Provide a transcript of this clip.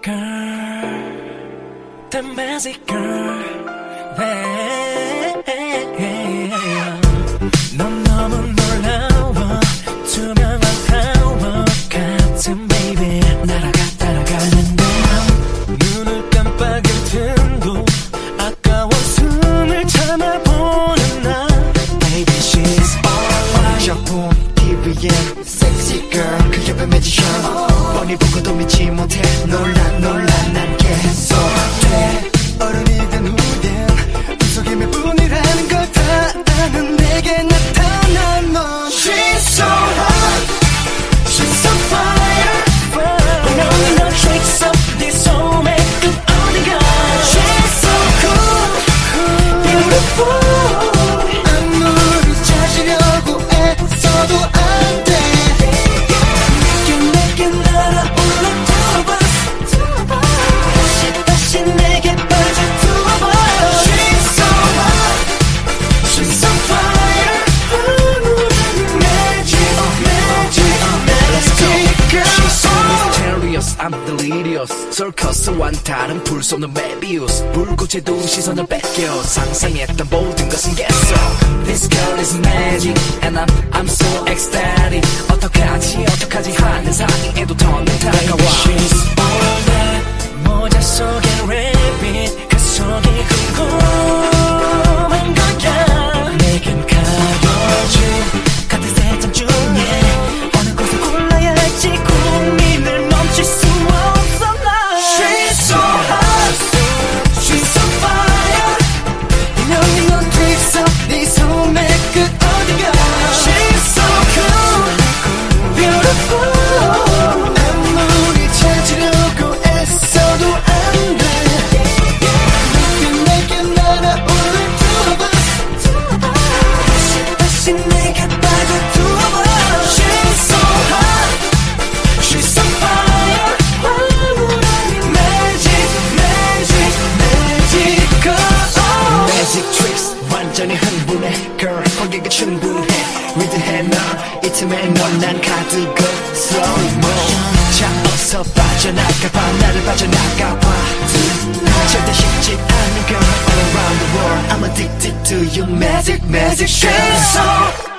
Girl, the magic girl, baby. yeah Sexy girl 그녀의 매지션 뻔히 보고도 믿지 못해. 놀라 놀라 I'm delirious circus 완타는 풀 수 없는 메비우스. 불꽃에도 시선을 뺏겨 상상했던 모든 것은 guess This girl is magic and I'm, I'm so ecstatic. 넌 난 가득 없어 자 어서 빠져나가봐 나를 빠져나가봐 절대 쉽지 않은 girl all around the world I'm addicted to your magic magic show